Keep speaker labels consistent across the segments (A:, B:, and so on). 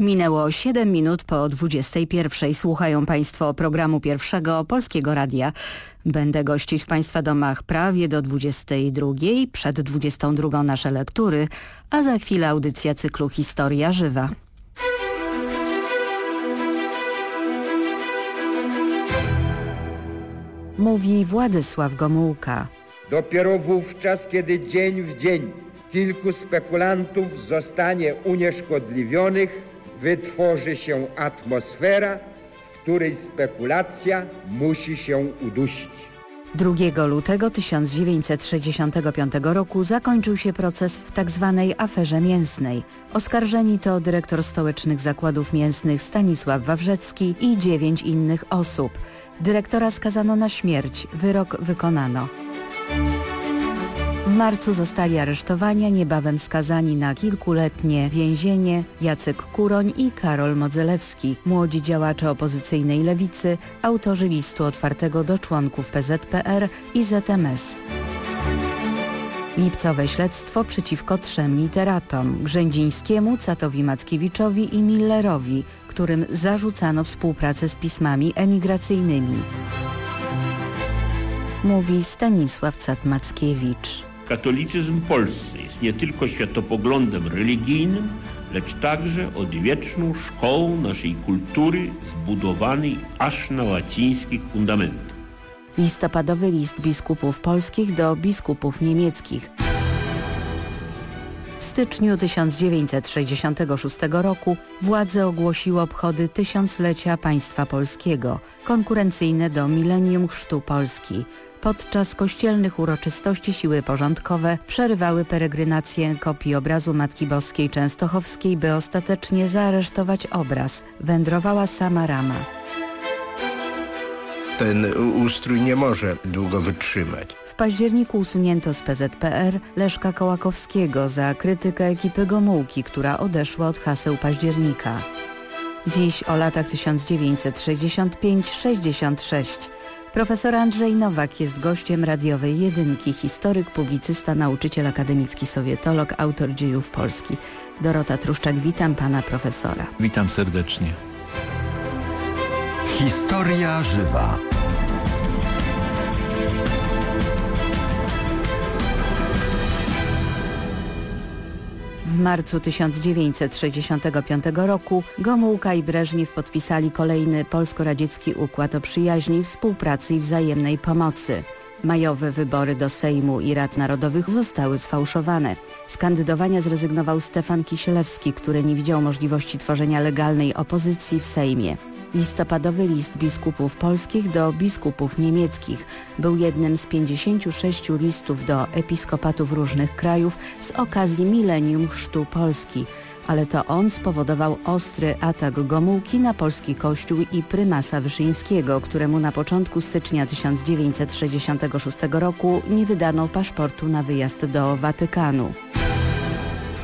A: Minęło 7 minut po 21. Słuchają Państwo programu pierwszego Polskiego Radia. Będę gościć w Państwa domach prawie do 22. Przed 22 nasze lektury, a za chwilę audycja cyklu Historia Żywa. Mówi Władysław Gomułka.
B: Dopiero wówczas, kiedy dzień w dzień kilku spekulantów zostanie unieszkodliwionych, wytworzy się atmosfera, w której spekulacja musi się udusić.
A: 2 lutego 1965 roku zakończył się proces w tzw. Tak aferze mięsnej. Oskarżeni to dyrektor stołecznych zakładów mięsnych Stanisław Wawrzecki i dziewięć innych osób. Dyrektora skazano na śmierć, wyrok wykonano. Marcu zostali aresztowani, niebawem skazani na kilkuletnie więzienie Jacek Kuroń i Karol Modzelewski, młodzi działacze opozycyjnej lewicy, autorzy listu otwartego do członków PZPR i ZMS. Lipcowe śledztwo przeciwko trzem literatom Grzędzińskiemu, Catowi Mackiewiczowi i Millerowi, którym zarzucano współpracę z pismami emigracyjnymi. Mówi Stanisław Cat-Mackiewicz.
C: Katolicyzm w Polsce jest nie tylko światopoglądem religijnym, lecz także odwieczną szkołą naszej kultury zbudowanej aż na łacińskich fundamentach.
A: Listopadowy list biskupów polskich do biskupów niemieckich. W styczniu 1966 roku władze ogłosiły obchody tysiąclecia państwa polskiego, konkurencyjne do milenium chrztu Polski. Podczas kościelnych uroczystości siły porządkowe przerywały peregrinację kopii obrazu Matki Boskiej Częstochowskiej, by ostatecznie zaaresztować obraz. Wędrowała sama rama.
B: Ten ustrój nie może długo wytrzymać.
A: W październiku usunięto z PZPR Leszka Kołakowskiego za krytykę ekipy Gomułki, która odeszła od haseł października. Dziś o latach 1965-66 Profesor Andrzej Nowak jest gościem radiowej jedynki, historyk, publicysta, nauczyciel akademicki, sowietolog, autor dziejów Polski. Dorota Truszczak, witam pana profesora.
D: Witam serdecznie.
E: Historia żywa.
A: W marcu 1965 roku Gomułka i Breżniew podpisali kolejny polsko-radziecki układ o przyjaźni, współpracy i wzajemnej pomocy. Majowe wybory do Sejmu i Rad Narodowych zostały sfałszowane. Z kandydowania zrezygnował Stefan Kisielewski, który nie widział możliwości tworzenia legalnej opozycji w Sejmie. Listopadowy list biskupów polskich do biskupów niemieckich. Był jednym z 56 listów do episkopatów różnych krajów z okazji milenium chrztu Polski, ale to on spowodował ostry atak Gomułki na polski kościół i prymasa Wyszyńskiego, któremu na początku stycznia 1966 roku nie wydano paszportu na wyjazd do Watykanu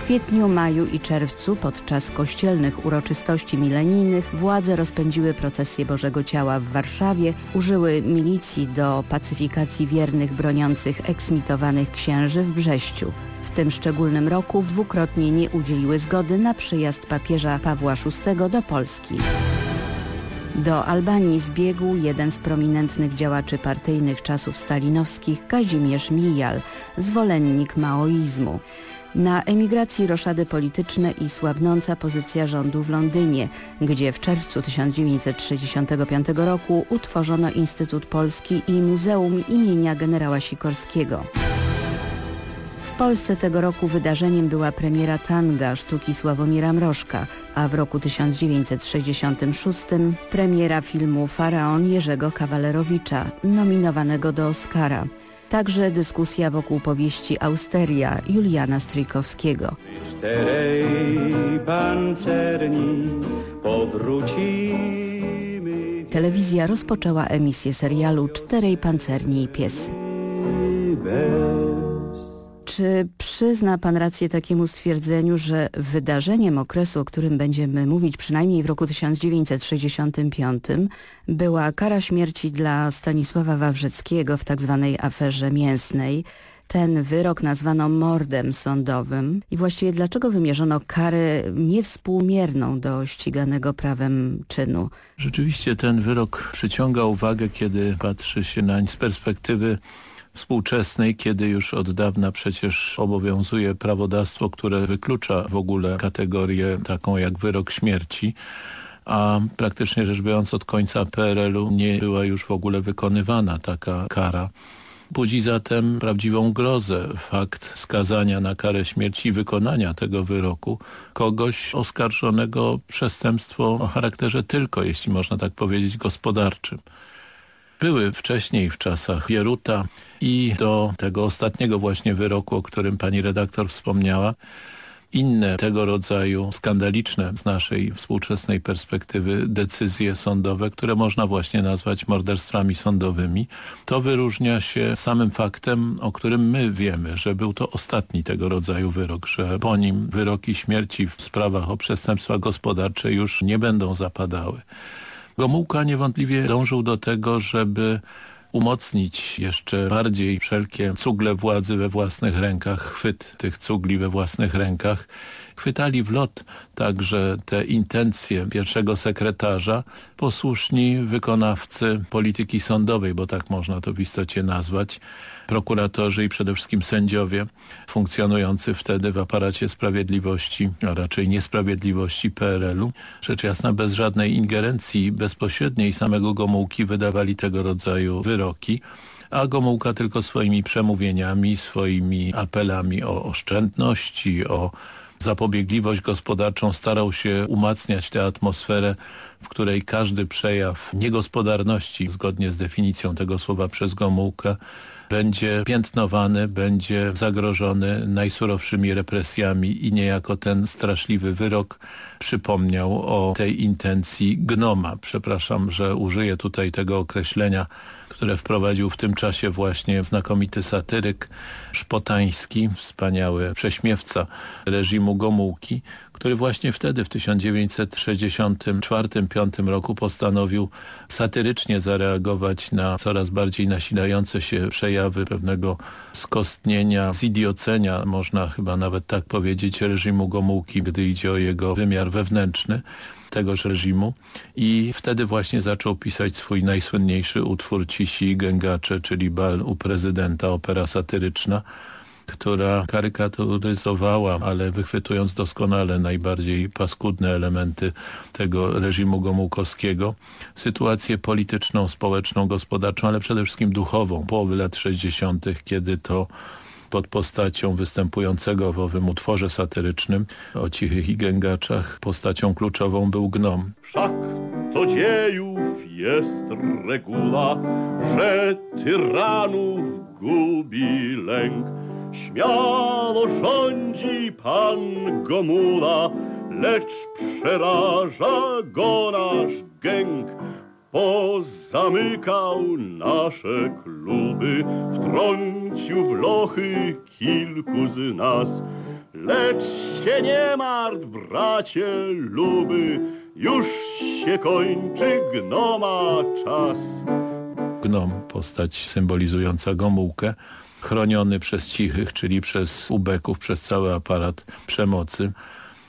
A: kwietniu, maju i czerwcu podczas kościelnych uroczystości milenijnych władze rozpędziły procesję Bożego Ciała w Warszawie, użyły milicji do pacyfikacji wiernych broniących eksmitowanych księży w Brześciu. W tym szczególnym roku dwukrotnie nie udzieliły zgody na przyjazd papieża Pawła VI do Polski. Do Albanii zbiegł jeden z prominentnych działaczy partyjnych czasów stalinowskich Kazimierz Mijal, zwolennik maoizmu. Na emigracji roszady polityczne i słabnąca pozycja rządu w Londynie, gdzie w czerwcu 1965 roku utworzono Instytut Polski i Muzeum imienia generała Sikorskiego. W Polsce tego roku wydarzeniem była premiera tanga sztuki Sławomira Mrożka, a w roku 1966 premiera filmu Faraon Jerzego Kawalerowicza, nominowanego do Oscara. Także dyskusja wokół powieści Austeria Juliana Stryjkowskiego. Czterej pancerni powrócimy. Telewizja rozpoczęła emisję serialu Czterej pancerni i piesy. Czy przyzna Pan rację takiemu stwierdzeniu, że wydarzeniem okresu, o którym będziemy mówić przynajmniej w roku 1965 była kara śmierci dla Stanisława Wawrzeckiego w tzw. Tak aferze mięsnej, Ten wyrok nazwano mordem sądowym i właściwie dlaczego wymierzono karę niewspółmierną do ściganego prawem czynu?
D: Rzeczywiście ten wyrok przyciąga uwagę, kiedy patrzy się nań z perspektywy współczesnej, kiedy już od dawna przecież obowiązuje prawodawstwo, które wyklucza w ogóle kategorię taką jak wyrok śmierci a praktycznie rzecz biorąc od końca PRL-u nie była już w ogóle wykonywana taka kara. Budzi zatem prawdziwą grozę fakt skazania na karę śmierci i wykonania tego wyroku kogoś oskarżonego przestępstwo o charakterze tylko, jeśli można tak powiedzieć, gospodarczym. Były wcześniej w czasach Bieruta i do tego ostatniego właśnie wyroku, o którym pani redaktor wspomniała, inne tego rodzaju skandaliczne z naszej współczesnej perspektywy decyzje sądowe, które można właśnie nazwać morderstwami sądowymi, to wyróżnia się samym faktem, o którym my wiemy, że był to ostatni tego rodzaju wyrok, że po nim wyroki śmierci w sprawach o przestępstwa gospodarcze już nie będą zapadały. Gomułka niewątpliwie dążył do tego, żeby umocnić jeszcze bardziej wszelkie cugle władzy we własnych rękach, chwyt tych cugli we własnych rękach. Chwytali w lot także te intencje pierwszego sekretarza, posłuszni wykonawcy polityki sądowej, bo tak można to w istocie nazwać, prokuratorzy i przede wszystkim sędziowie funkcjonujący wtedy w aparacie sprawiedliwości, a raczej niesprawiedliwości PRL-u. Rzecz jasna bez żadnej ingerencji bezpośredniej samego Gomułki wydawali tego rodzaju wyroki a Gomułka tylko swoimi przemówieniami, swoimi apelami o oszczędności, o zapobiegliwość gospodarczą starał się umacniać tę atmosferę, w której każdy przejaw niegospodarności, zgodnie z definicją tego słowa przez Gomułkę, będzie piętnowany, będzie zagrożony najsurowszymi represjami i niejako ten straszliwy wyrok przypomniał o tej intencji gnoma. Przepraszam, że użyję tutaj tego określenia, które wprowadził w tym czasie właśnie znakomity satyryk szpotański, wspaniały prześmiewca reżimu Gomułki, który właśnie wtedy w 1964-5 roku postanowił satyrycznie zareagować na coraz bardziej nasilające się przejawy pewnego skostnienia, zidiocenia, można chyba nawet tak powiedzieć, reżimu Gomułki, gdy idzie o jego wymiar wewnętrzny tegoż reżimu. I wtedy właśnie zaczął pisać swój najsłynniejszy utwór Cisi Gęgacze, czyli Bal u prezydenta, opera satyryczna, która karykaturyzowała, ale wychwytując doskonale najbardziej paskudne elementy tego reżimu gomułkowskiego, sytuację polityczną, społeczną, gospodarczą, ale przede wszystkim duchową połowy lat 60., kiedy to pod postacią występującego w owym utworze satyrycznym o cichych i gęgaczach postacią kluczową był gnom.
E: Wszak to dziejów jest reguła, że tyranów gubi lęk. Śmiało rządzi pan Gomula, lecz przeraża go nasz gęk. Pozamykał nasze kluby, wtrącił w lochy kilku z nas. Lecz się nie martw, bracie luby, już się kończy gnoma czas.
D: Gnom, postać symbolizująca Gomułkę, chroniony przez cichych, czyli przez ubeków, przez cały aparat przemocy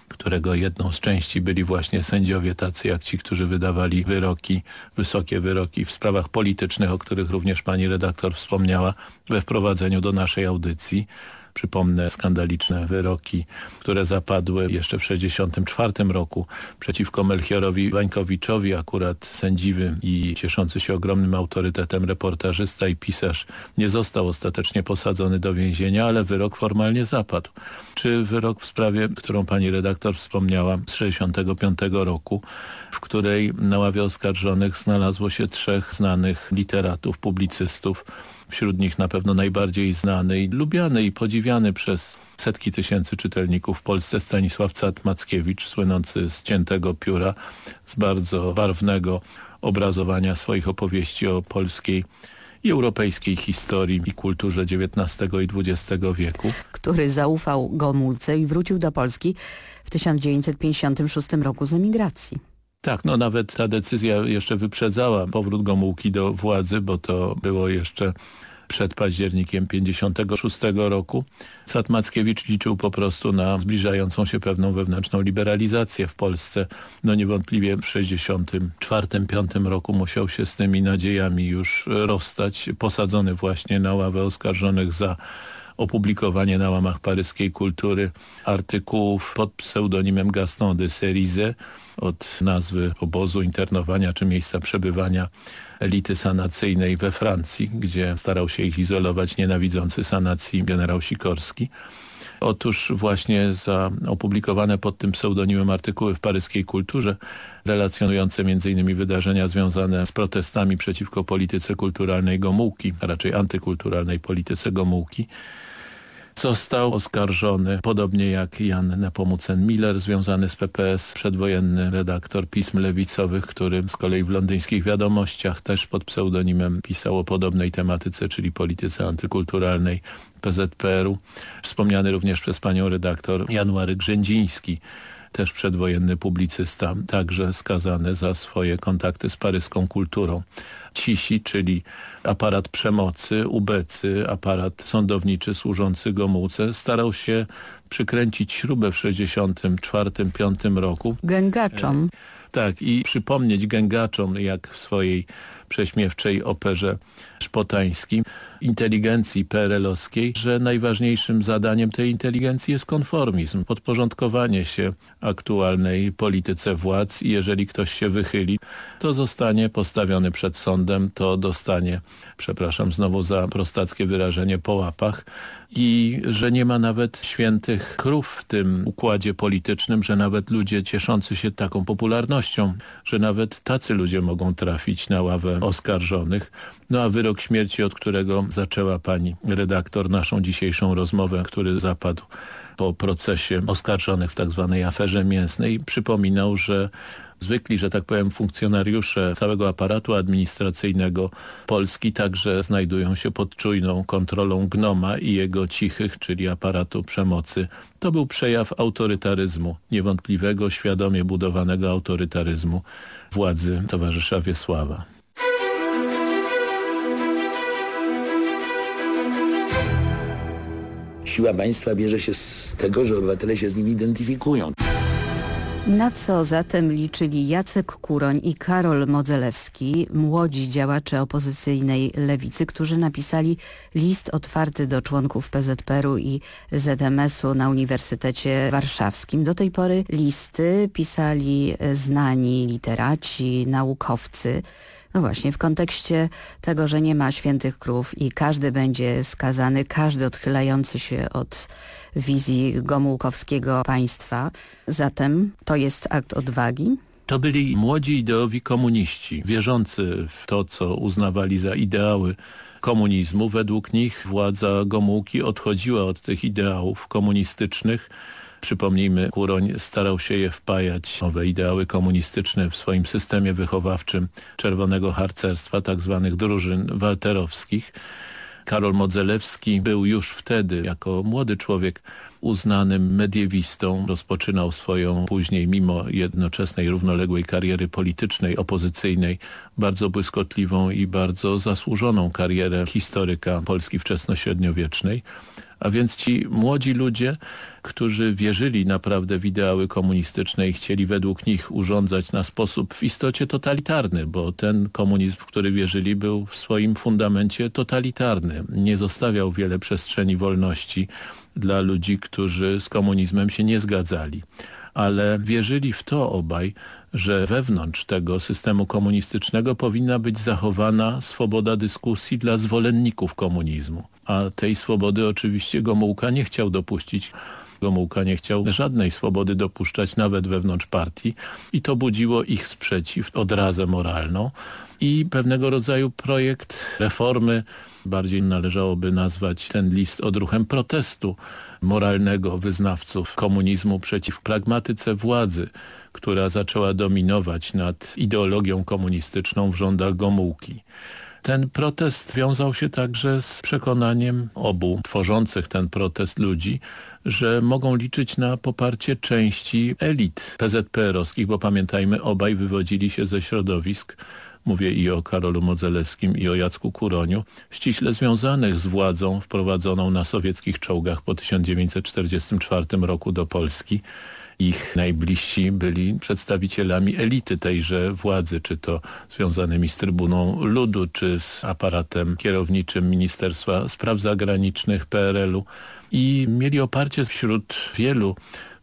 D: którego jedną z części byli właśnie sędziowie tacy jak ci, którzy wydawali wyroki, wysokie wyroki w sprawach politycznych, o których również pani redaktor wspomniała we wprowadzeniu do naszej audycji. Przypomnę skandaliczne wyroki, które zapadły jeszcze w 1964 roku przeciwko Melchiorowi Wańkowiczowi, akurat sędziwy i cieszący się ogromnym autorytetem reportażysta i pisarz nie został ostatecznie posadzony do więzienia, ale wyrok formalnie zapadł. Czy wyrok w sprawie, którą pani redaktor wspomniała z 1965 roku, w której na ławie oskarżonych znalazło się trzech znanych literatów, publicystów, wśród nich na pewno najbardziej znany i lubiany i podziwiany przez setki tysięcy czytelników w Polsce Stanisław Cat-Mackiewicz, słynący z ciętego pióra, z bardzo barwnego obrazowania swoich opowieści o polskiej i europejskiej historii i kulturze XIX i XX wieku.
A: Który zaufał Gomułce i wrócił do Polski w 1956 roku z emigracji.
D: Tak, no nawet ta decyzja jeszcze wyprzedzała powrót Gomułki do władzy, bo to było jeszcze przed październikiem 56 roku. Sad Mackiewicz liczył po prostu na zbliżającą się pewną wewnętrzną liberalizację w Polsce. No niewątpliwie w 64-5 roku musiał się z tymi nadziejami już rozstać, posadzony właśnie na ławę oskarżonych za opublikowanie na łamach paryskiej kultury artykułów pod pseudonimem Gaston de Cerise od nazwy obozu internowania czy miejsca przebywania elity sanacyjnej we Francji, gdzie starał się ich izolować nienawidzący sanacji generał Sikorski. Otóż właśnie za opublikowane pod tym pseudonimem artykuły w paryskiej kulturze relacjonujące m.in. wydarzenia związane z protestami przeciwko polityce kulturalnej Gomułki, a raczej antykulturalnej polityce Gomułki, Został oskarżony, podobnie jak Jan Nepomucen-Miller, związany z PPS, przedwojenny redaktor pism lewicowych, który z kolei w londyńskich wiadomościach też pod pseudonimem pisał o podobnej tematyce, czyli polityce antykulturalnej PZPR-u. Wspomniany również przez panią redaktor January Grzędziński, też przedwojenny publicysta, także skazany za swoje kontakty z paryską kulturą. Cisi, czyli aparat przemocy, ubecy, aparat sądowniczy służący Gomułce, starał się przykręcić śrubę w 64-5 roku.
A: Gęgaczom.
D: Tak, i przypomnieć gęgaczom, jak w swojej prześmiewczej operze szpotańskim, inteligencji PRL-owskiej, że najważniejszym zadaniem tej inteligencji jest konformizm, podporządkowanie się aktualnej polityce władz i jeżeli ktoś się wychyli, to zostanie postawiony przed sądem, to dostanie, przepraszam znowu za prostackie wyrażenie, po łapach i że nie ma nawet świętych krów w tym układzie politycznym, że nawet ludzie cieszący się taką popularnością, że nawet tacy ludzie mogą trafić na ławę oskarżonych. No a wyrok śmierci, od którego zaczęła pani redaktor naszą dzisiejszą rozmowę, który zapadł po procesie oskarżonych w tak zwanej aferze mięsnej, przypominał, że zwykli, że tak powiem, funkcjonariusze całego aparatu administracyjnego Polski także znajdują się pod czujną kontrolą Gnoma i jego cichych, czyli aparatu przemocy. To był przejaw autorytaryzmu, niewątpliwego, świadomie budowanego autorytaryzmu władzy towarzysza Wiesława.
F: Siła państwa bierze się z tego, że obywatele się z nim identyfikują.
A: Na co zatem liczyli Jacek Kuroń i Karol Modzelewski, młodzi działacze opozycyjnej lewicy, którzy napisali list otwarty do członków PZPR-u i ZMS-u na Uniwersytecie Warszawskim. Do tej pory listy pisali znani literaci, naukowcy, no właśnie, w kontekście tego, że nie ma świętych krów i każdy będzie skazany, każdy odchylający się od wizji gomułkowskiego państwa. Zatem to jest akt odwagi.
D: To byli młodzi ideowi komuniści, wierzący w to, co uznawali za ideały komunizmu. Według nich władza Gomułki odchodziła od tych ideałów komunistycznych, Przypomnijmy, Kuroń starał się je wpajać, nowe ideały komunistyczne w swoim systemie wychowawczym czerwonego harcerstwa, tak zwanych drużyn walterowskich. Karol Modzelewski był już wtedy, jako młody człowiek, uznanym mediewistą. Rozpoczynał swoją później, mimo jednoczesnej, równoległej kariery politycznej, opozycyjnej, bardzo błyskotliwą i bardzo zasłużoną karierę historyka Polski wczesnośredniowiecznej. A więc ci młodzi ludzie, którzy wierzyli naprawdę w ideały komunistyczne i chcieli według nich urządzać na sposób w istocie totalitarny, bo ten komunizm, w który wierzyli był w swoim fundamencie totalitarny. Nie zostawiał wiele przestrzeni wolności dla ludzi, którzy z komunizmem się nie zgadzali. Ale wierzyli w to obaj, że wewnątrz tego systemu komunistycznego powinna być zachowana swoboda dyskusji dla zwolenników komunizmu. A tej swobody oczywiście Gomułka nie chciał dopuścić. Gomułka nie chciał żadnej swobody dopuszczać nawet wewnątrz partii i to budziło ich sprzeciw, odrazę moralną i pewnego rodzaju projekt reformy, bardziej należałoby nazwać ten list odruchem protestu moralnego wyznawców komunizmu przeciw pragmatyce władzy, która zaczęła dominować nad ideologią komunistyczną w rządach Gomułki. Ten protest wiązał się także z przekonaniem obu tworzących ten protest ludzi, że mogą liczyć na poparcie części elit PZPR-owskich, bo pamiętajmy, obaj wywodzili się ze środowisk mówię i o Karolu Modzelewskim i o Jacku Kuroniu, ściśle związanych z władzą wprowadzoną na sowieckich czołgach po 1944 roku do Polski. Ich najbliżsi byli przedstawicielami elity tejże władzy, czy to związanymi z Trybuną Ludu, czy z aparatem kierowniczym Ministerstwa Spraw Zagranicznych PRL-u i mieli oparcie wśród wielu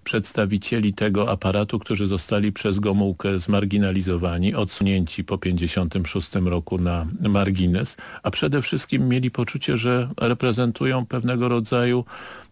D: przedstawicieli tego aparatu, którzy zostali przez Gomułkę zmarginalizowani, odsunięci po 56 roku na margines, a przede wszystkim mieli poczucie, że reprezentują pewnego rodzaju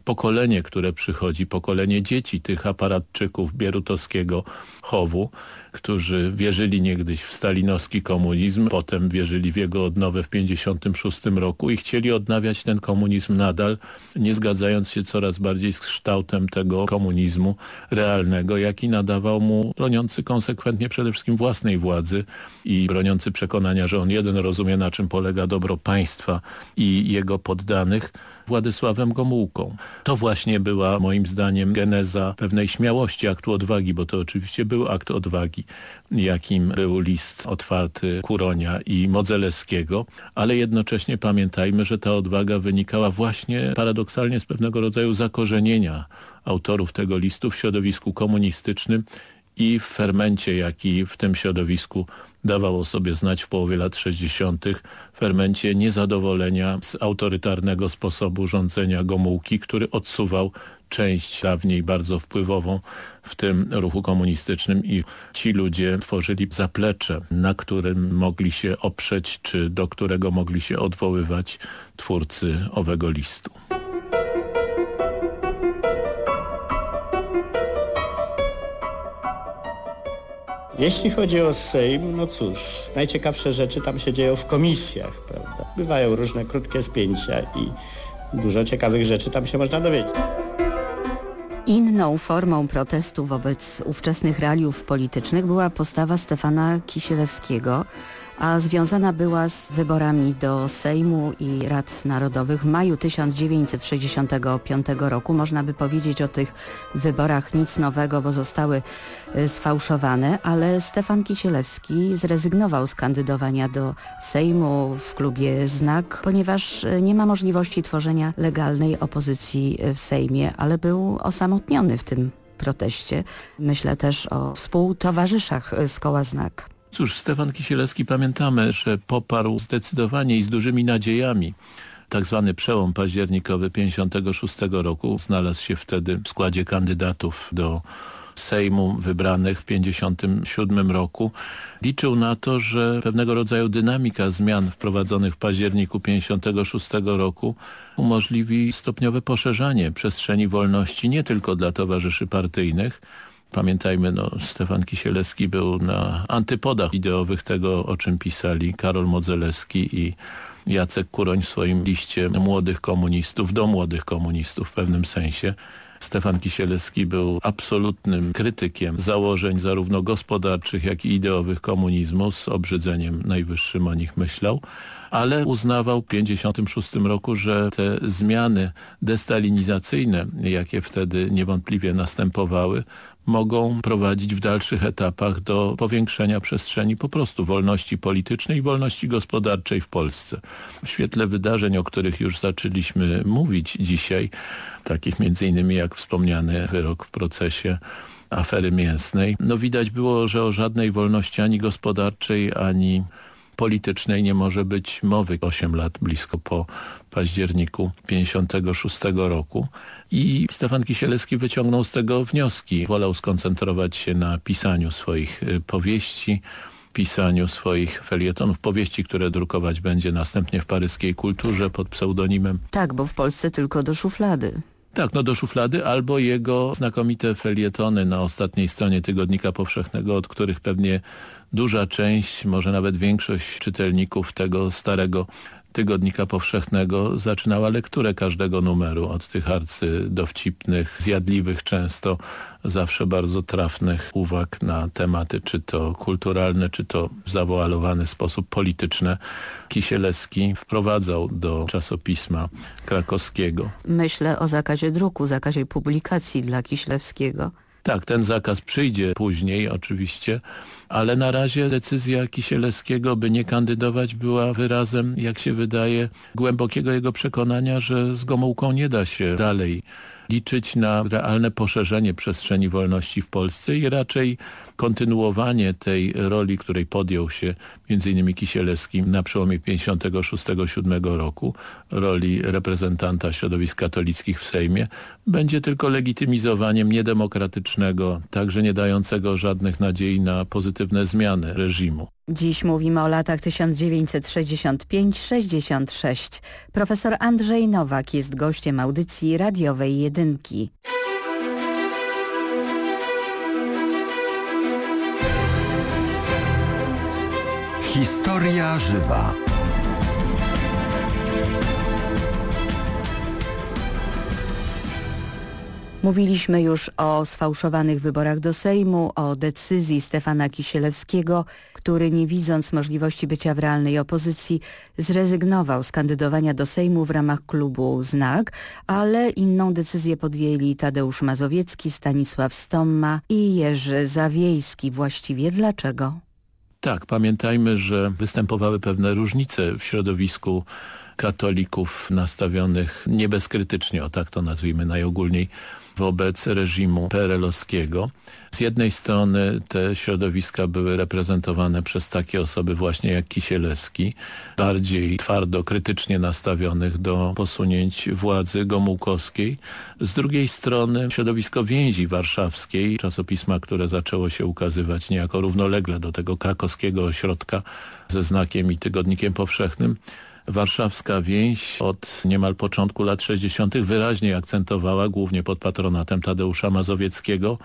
D: pokolenie, które przychodzi, pokolenie dzieci tych aparatczyków bierutowskiego chowu, którzy wierzyli niegdyś w stalinowski komunizm, potem wierzyli w jego odnowę w 1956 roku i chcieli odnawiać ten komunizm nadal, nie zgadzając się coraz bardziej z kształtem tego komunizmu realnego, jaki nadawał mu broniący konsekwentnie przede wszystkim własnej władzy i broniący przekonania, że on jeden rozumie na czym polega dobro państwa i jego poddanych, Władysławem Gomułką. To właśnie była moim zdaniem geneza pewnej śmiałości aktu odwagi, bo to oczywiście był akt odwagi, jakim był list otwarty Kuronia i Modzelewskiego, ale jednocześnie pamiętajmy, że ta odwaga wynikała właśnie paradoksalnie z pewnego rodzaju zakorzenienia autorów tego listu w środowisku komunistycznym i w fermencie, jaki w tym środowisku dawało sobie znać w połowie lat 60. fermencie niezadowolenia z autorytarnego sposobu rządzenia Gomułki, który odsuwał część dawniej bardzo wpływową w tym ruchu komunistycznym i ci ludzie tworzyli zaplecze, na którym mogli się oprzeć, czy do którego mogli się odwoływać twórcy owego listu.
G: Jeśli chodzi o Sejm, no cóż, najciekawsze rzeczy tam się dzieją w komisjach, prawda? Bywają różne krótkie spięcia i dużo ciekawych rzeczy tam się można dowiedzieć.
A: Inną formą protestu wobec ówczesnych realiów politycznych była postawa Stefana Kisielewskiego, a związana była z wyborami do Sejmu i Rad Narodowych w maju 1965 roku. Można by powiedzieć o tych wyborach nic nowego, bo zostały y, sfałszowane, ale Stefan Kisielewski zrezygnował z kandydowania do Sejmu w klubie Znak, ponieważ y, nie ma możliwości tworzenia legalnej opozycji w Sejmie, ale był osamotniony w tym proteście. Myślę też o współtowarzyszach z koła Znak.
D: Cóż, Stefan Kisielewski pamiętamy, że poparł zdecydowanie i z dużymi nadziejami tak zwany przełom październikowy 56 roku. Znalazł się wtedy w składzie kandydatów do Sejmu wybranych w 57 roku. Liczył na to, że pewnego rodzaju dynamika zmian wprowadzonych w październiku 56 roku umożliwi stopniowe poszerzanie przestrzeni wolności nie tylko dla towarzyszy partyjnych, Pamiętajmy, no, Stefan Kisielewski był na antypodach ideowych tego, o czym pisali Karol Modzelewski i Jacek Kuroń w swoim liście młodych komunistów, do młodych komunistów w pewnym sensie. Stefan Kisielewski był absolutnym krytykiem założeń zarówno gospodarczych, jak i ideowych komunizmu. Z obrzydzeniem najwyższym o nich myślał ale uznawał w 1956 roku, że te zmiany destalinizacyjne, jakie wtedy niewątpliwie następowały, mogą prowadzić w dalszych etapach do powiększenia przestrzeni po prostu wolności politycznej i wolności gospodarczej w Polsce. W świetle wydarzeń, o których już zaczęliśmy mówić dzisiaj, takich między innymi jak wspomniany wyrok w procesie afery mięsnej, no widać było, że o żadnej wolności ani gospodarczej, ani politycznej nie może być mowy. Osiem lat blisko po październiku 56 roku i Stefan Kisielewski wyciągnął z tego wnioski. Wolał skoncentrować się na pisaniu swoich y, powieści, pisaniu swoich felietonów, powieści, które drukować będzie następnie w paryskiej kulturze pod pseudonimem.
A: Tak, bo w Polsce tylko do szuflady.
D: Tak, no do szuflady, albo jego znakomite felietony na ostatniej stronie Tygodnika Powszechnego, od których pewnie duża część, może nawet większość czytelników tego starego Tygodnika Powszechnego zaczynała lekturę każdego numeru od tych arcydowcipnych, zjadliwych często, zawsze bardzo trafnych uwag na tematy, czy to kulturalne, czy to w zawoalowany sposób polityczne. Kisielewski wprowadzał do czasopisma krakowskiego.
A: Myślę o zakazie druku, zakazie publikacji dla Kiślewskiego.
D: Tak, ten zakaz przyjdzie później oczywiście, ale na razie decyzja Kisielewskiego, by nie kandydować była wyrazem, jak się wydaje, głębokiego jego przekonania, że z Gomułką nie da się dalej liczyć na realne poszerzenie przestrzeni wolności w Polsce i raczej kontynuowanie tej roli, której podjął się m.in. Kisielewski na przełomie 56-7 roku, roli reprezentanta środowisk katolickich w Sejmie, będzie tylko legitymizowaniem niedemokratycznego, także nie dającego żadnych nadziei na pozytywne zmiany reżimu.
A: Dziś mówimy o latach 1965-66. Profesor Andrzej Nowak jest gościem audycji radiowej Jedynki.
H: Historia żywa.
A: Mówiliśmy już o sfałszowanych wyborach do Sejmu, o decyzji Stefana Kisielewskiego, który nie widząc możliwości bycia w realnej opozycji zrezygnował z kandydowania do Sejmu w ramach klubu ZNAK, ale inną decyzję podjęli Tadeusz Mazowiecki, Stanisław Stomma i Jerzy Zawiejski. Właściwie dlaczego?
D: Tak, pamiętajmy, że występowały pewne różnice w środowisku katolików nastawionych nie bezkrytycznie, o tak to nazwijmy najogólniej, wobec reżimu PRL-owskiego. Z jednej strony te środowiska były reprezentowane przez takie osoby właśnie jak Kisielewski, bardziej twardo, krytycznie nastawionych do posunięć władzy Gomułkowskiej. Z drugiej strony środowisko więzi warszawskiej, czasopisma, które zaczęło się ukazywać niejako równolegle do tego krakowskiego ośrodka ze znakiem i tygodnikiem powszechnym, warszawska więź od niemal początku lat 60. wyraźnie akcentowała, głównie pod patronatem Tadeusza Mazowieckiego,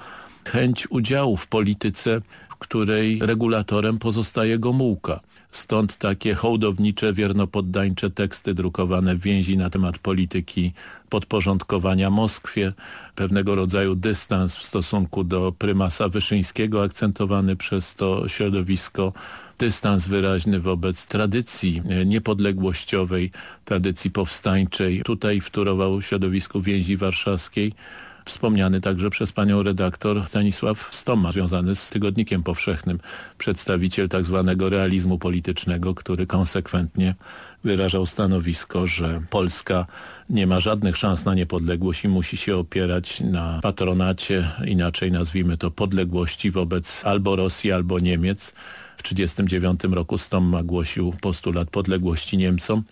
D: chęć udziału w polityce, w której regulatorem pozostaje Gomułka. Stąd takie hołdownicze, wiernopoddańcze teksty drukowane w więzi na temat polityki podporządkowania Moskwie, pewnego rodzaju dystans w stosunku do prymasa Wyszyńskiego akcentowany przez to środowisko, dystans wyraźny wobec tradycji niepodległościowej, tradycji powstańczej. Tutaj wtórował środowisku więzi warszawskiej wspomniany także przez panią redaktor Stanisław Stoma, związany z Tygodnikiem Powszechnym, przedstawiciel tak zwanego realizmu politycznego, który konsekwentnie wyrażał stanowisko, że Polska nie ma żadnych szans na niepodległość i musi się opierać na patronacie, inaczej nazwijmy to podległości wobec albo Rosji, albo Niemiec. W 1939 roku Stomma głosił postulat podległości Niemcom.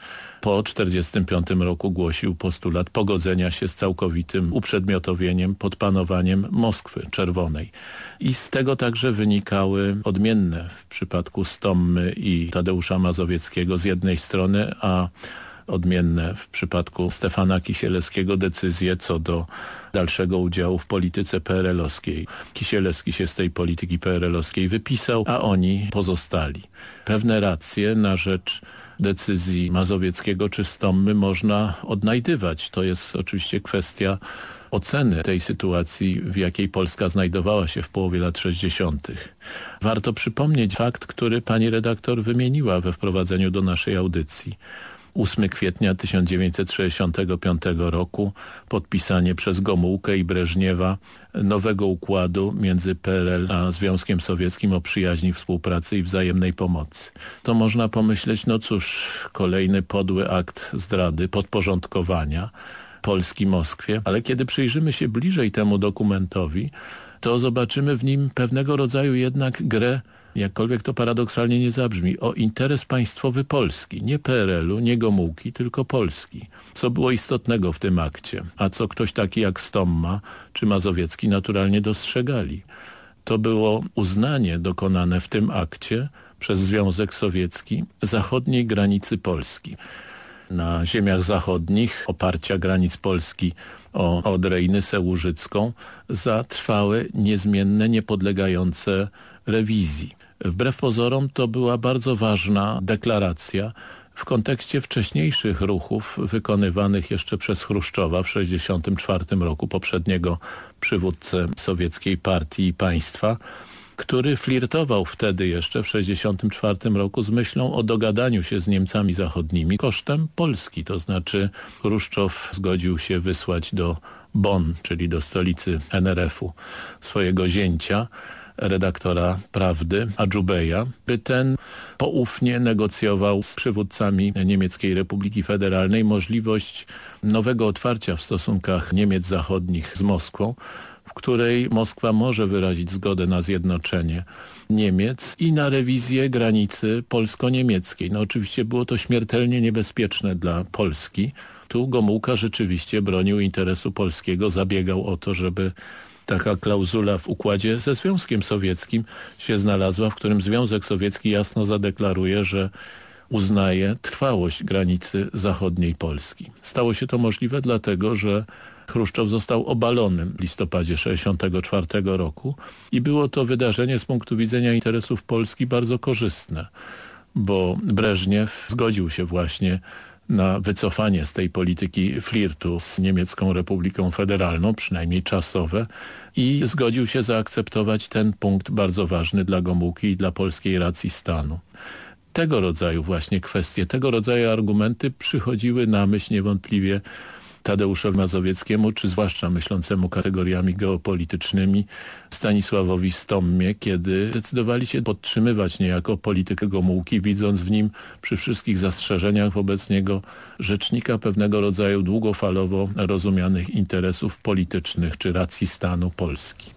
D: Po 1945 roku głosił postulat pogodzenia się z całkowitym uprzedmiotowieniem, podpanowaniem Moskwy Czerwonej. I z tego także wynikały odmienne w przypadku Stommy i Tadeusza Mazowieckiego z jednej strony, a odmienne w przypadku Stefana Kisielewskiego decyzje co do dalszego udziału w polityce PRL-owskiej. Kisielewski się z tej polityki PRL-owskiej wypisał, a oni pozostali. Pewne racje na rzecz decyzji Mazowieckiego czy Stommy można odnajdywać. To jest oczywiście kwestia oceny tej sytuacji, w jakiej Polska znajdowała się w połowie lat 60. Warto przypomnieć fakt, który pani redaktor wymieniła we wprowadzeniu do naszej audycji. 8 kwietnia 1965 roku podpisanie przez Gomułkę i Breżniewa nowego układu między PRL a Związkiem Sowieckim o przyjaźni, współpracy i wzajemnej pomocy. To można pomyśleć, no cóż, kolejny podły akt zdrady, podporządkowania Polski Moskwie, ale kiedy przyjrzymy się bliżej temu dokumentowi, to zobaczymy w nim pewnego rodzaju jednak grę jakkolwiek to paradoksalnie nie zabrzmi, o interes państwowy Polski, nie PRL-u, nie Gomułki, tylko Polski. Co było istotnego w tym akcie, a co ktoś taki jak Stomma czy Mazowiecki naturalnie dostrzegali. To było uznanie dokonane w tym akcie przez Związek Sowiecki zachodniej granicy Polski. Na ziemiach zachodnich oparcia granic Polski o Odrę i za trwałe, niezmienne, niepodlegające rewizji. Wbrew pozorom to była bardzo ważna deklaracja w kontekście wcześniejszych ruchów wykonywanych jeszcze przez Chruszczowa w 1964 roku, poprzedniego przywódcę sowieckiej partii i państwa, który flirtował wtedy jeszcze w 1964 roku z myślą o dogadaniu się z Niemcami zachodnimi kosztem Polski. To znaczy Chruszczow zgodził się wysłać do Bonn, czyli do stolicy NRF-u swojego zięcia, redaktora Prawdy, Adżubeja, by ten poufnie negocjował z przywódcami Niemieckiej Republiki Federalnej możliwość nowego otwarcia w stosunkach Niemiec zachodnich z Moskwą, w której Moskwa może wyrazić zgodę na zjednoczenie Niemiec i na rewizję granicy polsko-niemieckiej. No oczywiście było to śmiertelnie niebezpieczne dla Polski. Tu Gomułka rzeczywiście bronił interesu polskiego, zabiegał o to, żeby taka klauzula w układzie ze Związkiem Sowieckim się znalazła, w którym Związek Sowiecki jasno zadeklaruje, że uznaje trwałość granicy zachodniej Polski. Stało się to możliwe dlatego, że Chruszczow został obalony w listopadzie 1964 roku i było to wydarzenie z punktu widzenia interesów Polski bardzo korzystne, bo Breżniew zgodził się właśnie na wycofanie z tej polityki flirtu z Niemiecką Republiką Federalną, przynajmniej czasowe i zgodził się zaakceptować ten punkt bardzo ważny dla Gomułki i dla polskiej racji stanu. Tego rodzaju właśnie kwestie, tego rodzaju argumenty przychodziły na myśl niewątpliwie Tadeuszowi Mazowieckiemu, czy zwłaszcza myślącemu kategoriami geopolitycznymi Stanisławowi Stommie, kiedy decydowali się podtrzymywać niejako politykę Gomułki, widząc w nim przy wszystkich zastrzeżeniach wobec niego rzecznika pewnego rodzaju długofalowo rozumianych interesów politycznych czy racji stanu Polski.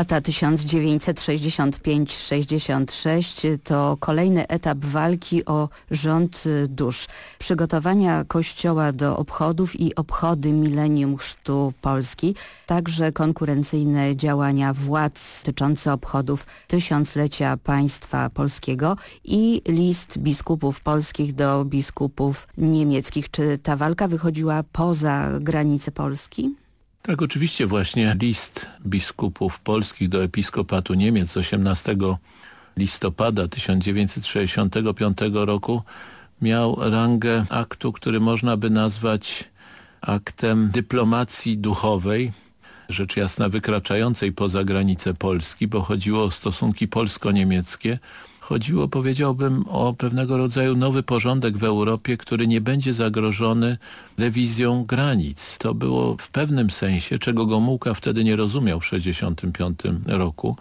A: Lata 1965-66 to kolejny etap walki o rząd dusz. Przygotowania Kościoła do obchodów i obchody Milenium Chrztu Polski, także konkurencyjne działania władz dotyczące obchodów tysiąclecia państwa polskiego i list biskupów polskich do biskupów niemieckich. Czy ta walka wychodziła poza granice Polski?
D: Tak, oczywiście właśnie list biskupów polskich do episkopatu Niemiec z 18 listopada 1965 roku miał rangę aktu, który można by nazwać aktem dyplomacji duchowej, rzecz jasna wykraczającej poza granice Polski, bo chodziło o stosunki polsko-niemieckie, chodziło, powiedziałbym, o pewnego rodzaju nowy porządek w Europie, który nie będzie zagrożony rewizją granic. To było w pewnym sensie, czego Gomułka wtedy nie rozumiał w 1965 roku,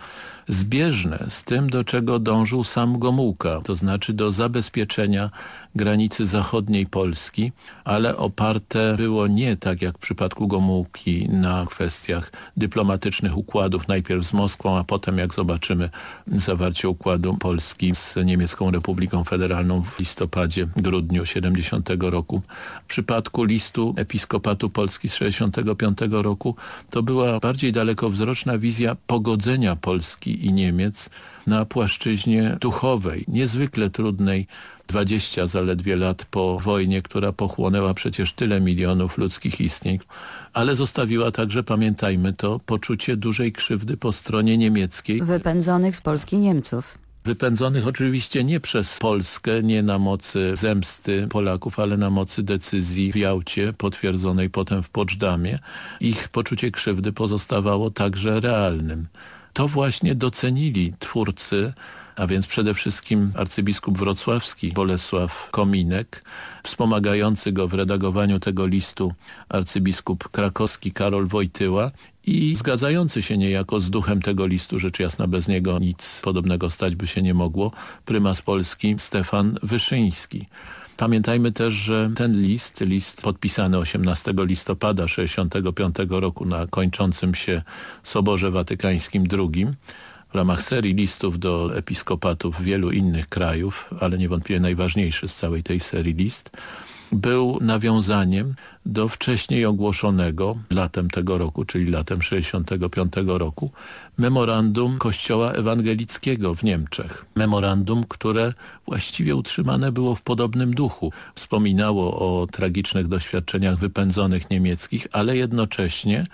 D: zbieżne z tym, do czego dążył sam Gomułka, to znaczy do zabezpieczenia granicy zachodniej Polski, ale oparte było nie tak jak w przypadku Gomułki na kwestiach dyplomatycznych układów, najpierw z Moskwą, a potem jak zobaczymy zawarcie układu Polski z Niemiecką Republiką Federalną w listopadzie, grudniu 70 roku. W przypadku listu Episkopatu Polski z 65 roku to była bardziej dalekowzroczna wizja pogodzenia Polski i Niemiec na płaszczyźnie duchowej, niezwykle trudnej 20 zaledwie lat po wojnie, która pochłonęła przecież tyle milionów ludzkich istnień, ale zostawiła także, pamiętajmy to, poczucie dużej krzywdy po stronie niemieckiej.
A: Wypędzonych z Polski Niemców
D: wypędzonych oczywiście nie przez Polskę, nie na mocy zemsty Polaków, ale na mocy decyzji w Jałcie, potwierdzonej potem w Poczdamie. Ich poczucie krzywdy pozostawało także realnym. To właśnie docenili twórcy a więc przede wszystkim arcybiskup wrocławski Bolesław Kominek, wspomagający go w redagowaniu tego listu arcybiskup krakowski Karol Wojtyła i zgadzający się niejako z duchem tego listu, rzecz jasna bez niego nic podobnego stać by się nie mogło, prymas Polski Stefan Wyszyński. Pamiętajmy też, że ten list, list podpisany 18 listopada 65 roku na kończącym się Soborze Watykańskim II, w ramach serii listów do episkopatów wielu innych krajów, ale niewątpliwie najważniejszy z całej tej serii list, był nawiązaniem do wcześniej ogłoszonego latem tego roku, czyli latem 65 roku, memorandum Kościoła Ewangelickiego w Niemczech. Memorandum, które właściwie utrzymane było w podobnym duchu. Wspominało o tragicznych doświadczeniach wypędzonych niemieckich, ale jednocześnie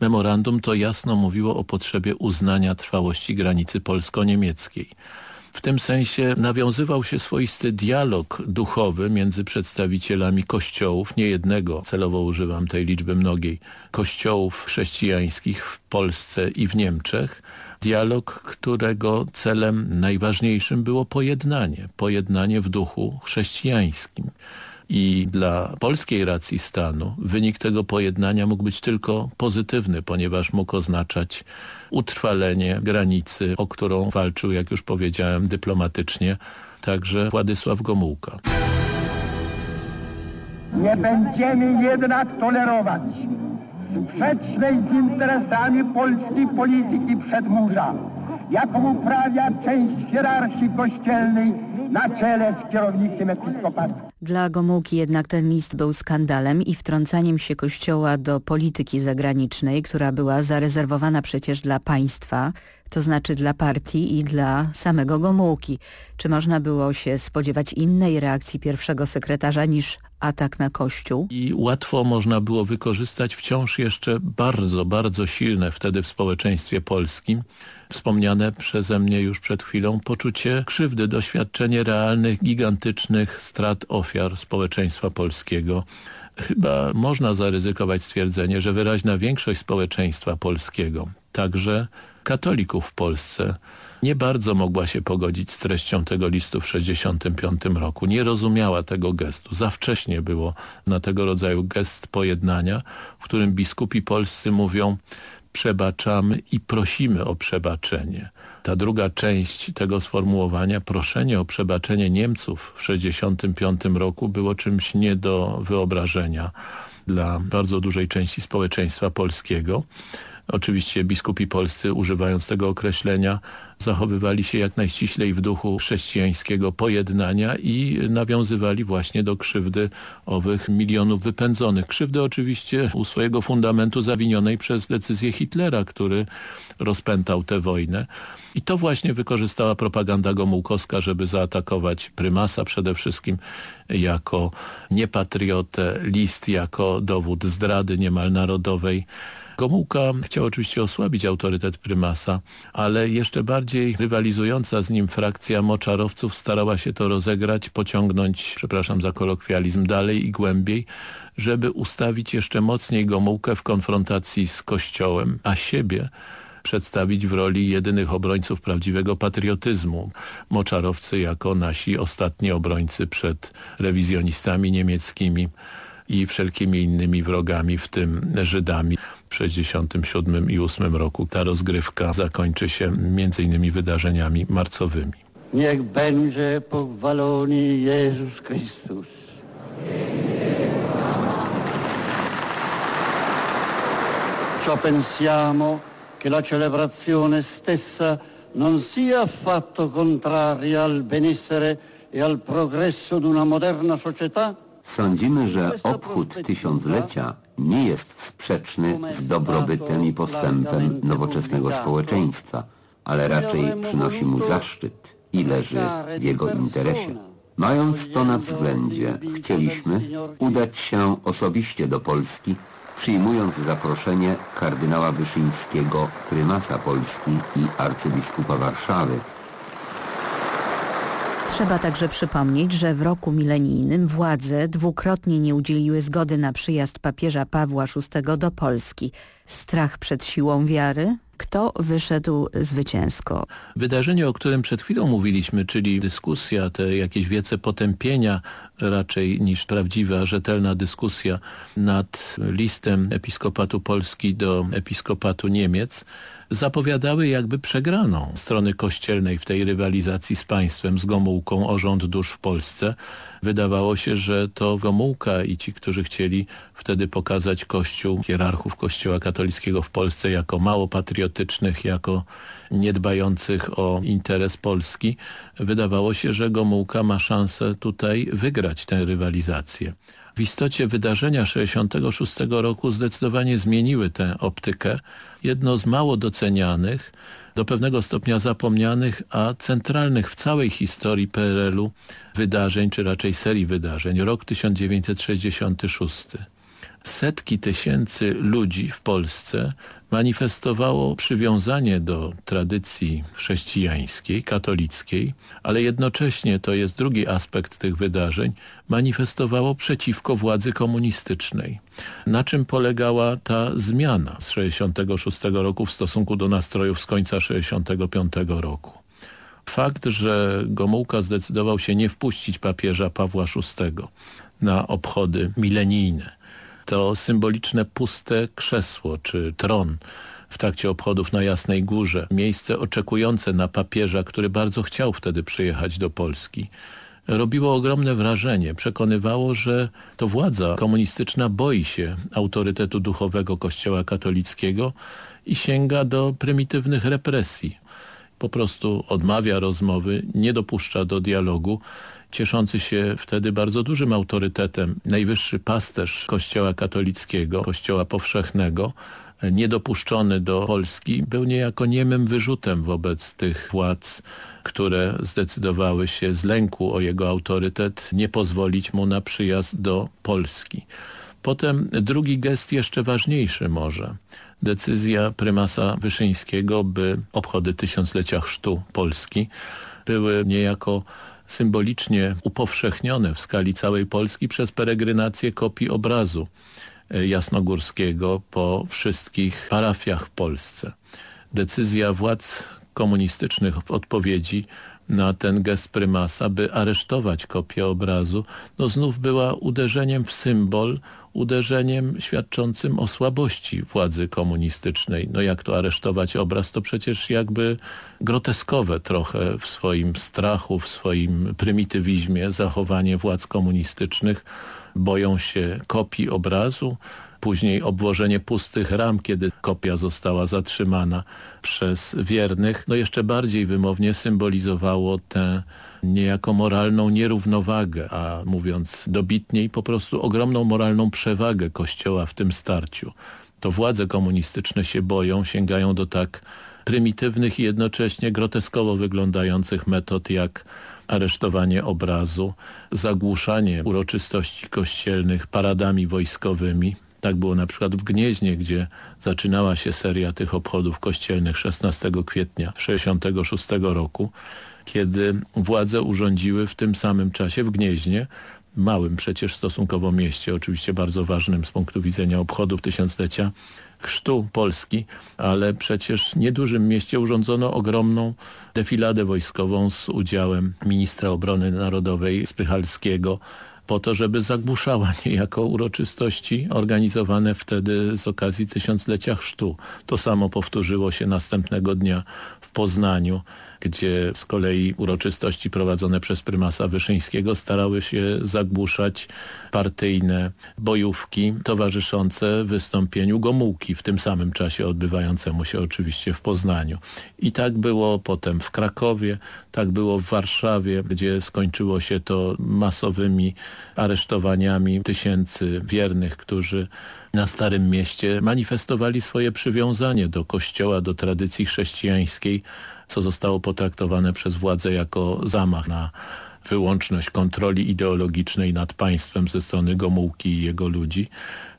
D: memorandum to jasno mówiło o potrzebie uznania trwałości granicy polsko-niemieckiej. W tym sensie nawiązywał się swoisty dialog duchowy między przedstawicielami kościołów, nie jednego, celowo używam tej liczby mnogiej, kościołów chrześcijańskich w Polsce i w Niemczech, dialog, którego celem najważniejszym było pojednanie, pojednanie w duchu chrześcijańskim. I dla polskiej racji stanu wynik tego pojednania mógł być tylko pozytywny, ponieważ mógł oznaczać utrwalenie granicy, o którą walczył, jak już powiedziałem, dyplomatycznie także Władysław Gomułka.
H: Nie będziemy jednak tolerować sprzecznej z interesami polskiej polityki przedmurza, jaką uprawia część hierarchii kościelnej na czele z kierownictwem episkopatu.
A: Dla Gomułki jednak ten list był skandalem i wtrącaniem się Kościoła do polityki zagranicznej, która była zarezerwowana przecież dla państwa, to znaczy dla partii i dla samego Gomułki. Czy można było się spodziewać innej reakcji pierwszego sekretarza niż atak na Kościół?
D: I łatwo można było wykorzystać wciąż jeszcze bardzo, bardzo silne wtedy w społeczeństwie polskim wspomniane przeze mnie już przed chwilą poczucie krzywdy, doświadczenie realnych, gigantycznych strat ofiar społeczeństwa polskiego. Chyba można zaryzykować stwierdzenie, że wyraźna większość społeczeństwa polskiego, także katolików w Polsce, nie bardzo mogła się pogodzić z treścią tego listu w 1965 roku. Nie rozumiała tego gestu. Za wcześnie było na tego rodzaju gest pojednania, w którym biskupi polscy mówią przebaczamy i prosimy o przebaczenie. Ta druga część tego sformułowania, proszenie o przebaczenie Niemców w 1965 roku było czymś nie do wyobrażenia dla bardzo dużej części społeczeństwa polskiego. Oczywiście biskupi polscy używając tego określenia zachowywali się jak najściślej w duchu chrześcijańskiego pojednania i nawiązywali właśnie do krzywdy owych milionów wypędzonych. Krzywdy oczywiście u swojego fundamentu zawinionej przez decyzję Hitlera, który rozpętał tę wojnę. I to właśnie wykorzystała propaganda gomułkowska, żeby zaatakować prymasa przede wszystkim jako niepatriotę, list jako dowód zdrady niemal narodowej. Gomułka chciał oczywiście osłabić autorytet prymasa, ale jeszcze bardziej rywalizująca z nim frakcja moczarowców starała się to rozegrać, pociągnąć, przepraszam za kolokwializm, dalej i głębiej, żeby ustawić jeszcze mocniej Gomułkę w konfrontacji z Kościołem, a siebie przedstawić w roli jedynych obrońców prawdziwego patriotyzmu. Moczarowcy jako nasi ostatni obrońcy przed rewizjonistami niemieckimi i wszelkimi innymi wrogami, w tym Żydami. W 67 i 8 roku ta rozgrywka zakończy się między innymi wydarzeniami marcowymi.
I: Niech będzie pochwalony Jezus Chrystus. Ciò pensiamo che la celebrazione stessa non sia affatto contraria al benessere e al progresso di una moderna società?
J: Sądzimy, że obchód tysiąclecia nie jest sprzeczny z dobrobytem i postępem nowoczesnego społeczeństwa, ale raczej przynosi mu zaszczyt i leży w jego interesie. Mając to na względzie, chcieliśmy udać się osobiście do Polski, przyjmując zaproszenie kardynała Wyszyńskiego, prymasa Polski i arcybiskupa Warszawy,
A: Trzeba także przypomnieć, że w roku milenijnym władze dwukrotnie nie udzieliły zgody na przyjazd papieża Pawła VI do Polski. Strach przed siłą wiary? Kto wyszedł zwycięsko?
D: Wydarzenie, o którym przed chwilą mówiliśmy, czyli dyskusja, te jakieś wiece potępienia raczej niż prawdziwa, rzetelna dyskusja nad listem Episkopatu Polski do Episkopatu Niemiec, zapowiadały jakby przegraną strony kościelnej w tej rywalizacji z państwem, z Gomułką o rząd dusz w Polsce. Wydawało się, że to Gomułka i ci, którzy chcieli wtedy pokazać Kościół, hierarchów Kościoła katolickiego w Polsce jako mało patriotycznych, jako niedbających o interes Polski, wydawało się, że Gomułka ma szansę tutaj wygrać tę rywalizację W istocie wydarzenia 66 roku zdecydowanie zmieniły tę optykę. Jedno z mało docenianych, do pewnego stopnia zapomnianych, a centralnych w całej historii PRL-u wydarzeń, czy raczej serii wydarzeń. Rok 1966 setki tysięcy ludzi w Polsce manifestowało przywiązanie do tradycji chrześcijańskiej, katolickiej, ale jednocześnie, to jest drugi aspekt tych wydarzeń, manifestowało przeciwko władzy komunistycznej. Na czym polegała ta zmiana z 66 roku w stosunku do nastrojów z końca 65 roku? Fakt, że Gomułka zdecydował się nie wpuścić papieża Pawła VI na obchody milenijne, to symboliczne puste krzesło czy tron w trakcie obchodów na Jasnej Górze. Miejsce oczekujące na papieża, który bardzo chciał wtedy przyjechać do Polski. Robiło ogromne wrażenie. Przekonywało, że to władza komunistyczna boi się autorytetu duchowego Kościoła katolickiego i sięga do prymitywnych represji. Po prostu odmawia rozmowy, nie dopuszcza do dialogu cieszący się wtedy bardzo dużym autorytetem, najwyższy pasterz kościoła katolickiego, kościoła powszechnego, niedopuszczony do Polski, był niejako niemym wyrzutem wobec tych władz, które zdecydowały się z lęku o jego autorytet nie pozwolić mu na przyjazd do Polski. Potem drugi gest jeszcze ważniejszy może. Decyzja prymasa Wyszyńskiego, by obchody tysiąclecia chrztu Polski były niejako symbolicznie upowszechnione w skali całej Polski przez peregrinację kopii obrazu e, jasnogórskiego po wszystkich parafiach w Polsce. Decyzja władz komunistycznych w odpowiedzi na ten gest prymasa, by aresztować kopię obrazu, no znów była uderzeniem w symbol uderzeniem świadczącym o słabości władzy komunistycznej. No jak to aresztować obraz, to przecież jakby groteskowe trochę w swoim strachu, w swoim prymitywizmie zachowanie władz komunistycznych. Boją się kopii obrazu, później obłożenie pustych ram, kiedy kopia została zatrzymana przez wiernych, no jeszcze bardziej wymownie symbolizowało tę niejako moralną nierównowagę, a mówiąc dobitniej po prostu ogromną moralną przewagę Kościoła w tym starciu. To władze komunistyczne się boją, sięgają do tak prymitywnych i jednocześnie groteskowo wyglądających metod jak aresztowanie obrazu, zagłuszanie uroczystości kościelnych paradami wojskowymi. Tak było na przykład w Gnieźnie, gdzie zaczynała się seria tych obchodów kościelnych 16 kwietnia 1966 roku kiedy władze urządziły w tym samym czasie w Gnieźnie, małym przecież stosunkowo mieście, oczywiście bardzo ważnym z punktu widzenia obchodów tysiąclecia chrztu Polski, ale przecież niedużym mieście urządzono ogromną defiladę wojskową z udziałem ministra obrony narodowej Spychalskiego, po to, żeby zagłuszała niejako uroczystości organizowane wtedy z okazji tysiąclecia chrztu. To samo powtórzyło się następnego dnia w Poznaniu gdzie z kolei uroczystości prowadzone przez prymasa Wyszyńskiego starały się zagłuszać partyjne bojówki towarzyszące wystąpieniu Gomułki w tym samym czasie odbywającemu się oczywiście w Poznaniu. I tak było potem w Krakowie, tak było w Warszawie, gdzie skończyło się to masowymi aresztowaniami tysięcy wiernych, którzy na Starym Mieście manifestowali swoje przywiązanie do kościoła, do tradycji chrześcijańskiej, co zostało potraktowane przez władze jako zamach na wyłączność kontroli ideologicznej nad państwem ze strony Gomułki i jego ludzi.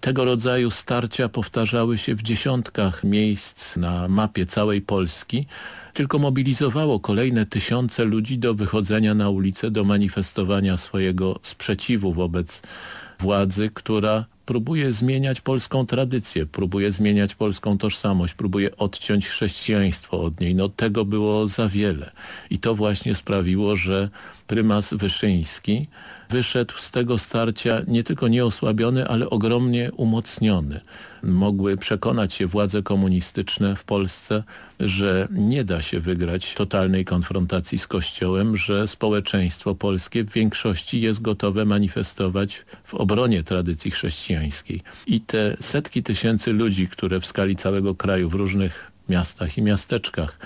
D: Tego rodzaju starcia powtarzały się w dziesiątkach miejsc na mapie całej Polski, tylko mobilizowało kolejne tysiące ludzi do wychodzenia na ulicę, do manifestowania swojego sprzeciwu wobec władzy, która próbuje zmieniać polską tradycję, próbuje zmieniać polską tożsamość, próbuje odciąć chrześcijaństwo od niej. No tego było za wiele. I to właśnie sprawiło, że prymas Wyszyński wyszedł z tego starcia nie tylko nieosłabiony, ale ogromnie umocniony. Mogły przekonać się władze komunistyczne w Polsce, że nie da się wygrać totalnej konfrontacji z Kościołem, że społeczeństwo polskie w większości jest gotowe manifestować w obronie tradycji chrześcijańskiej. I te setki tysięcy ludzi, które w skali całego kraju w różnych miastach i miasteczkach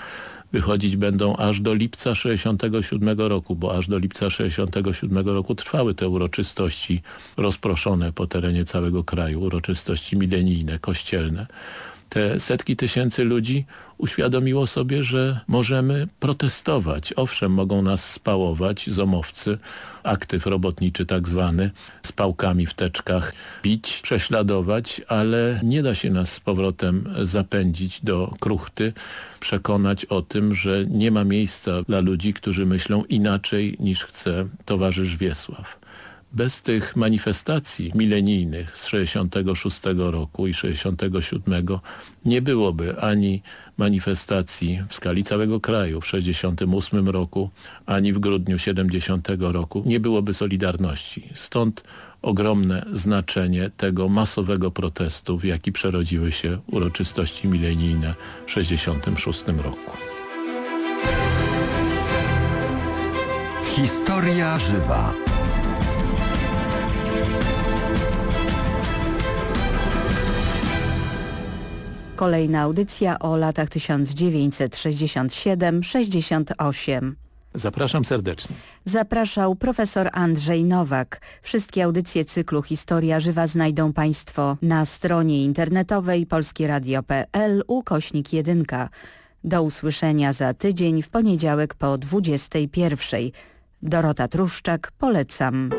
D: wychodzić będą aż do lipca 67 roku, bo aż do lipca 67 roku trwały te uroczystości rozproszone po terenie całego kraju, uroczystości milenijne, kościelne te setki tysięcy ludzi uświadomiło sobie, że możemy protestować. Owszem, mogą nas spałować zomowcy, aktyw robotniczy tak zwany, z pałkami w teczkach, bić, prześladować, ale nie da się nas z powrotem zapędzić do kruchty, przekonać o tym, że nie ma miejsca dla ludzi, którzy myślą inaczej niż chce towarzysz Wiesław. Bez tych manifestacji milenijnych z 66 roku i 67 nie byłoby ani manifestacji w skali całego kraju w 68 roku, ani w grudniu 70 roku. Nie byłoby Solidarności. Stąd ogromne znaczenie tego masowego protestu, w jaki przerodziły się uroczystości milenijne w 66 roku.
K: Historia żywa.
A: Kolejna audycja o latach 1967-68.
D: Zapraszam serdecznie.
A: Zapraszał profesor Andrzej Nowak. Wszystkie audycje cyklu Historia Żywa znajdą Państwo na stronie internetowej polskieradio.pl ukośnik 1. Do usłyszenia za tydzień w poniedziałek po 21. Dorota Truszczak, polecam.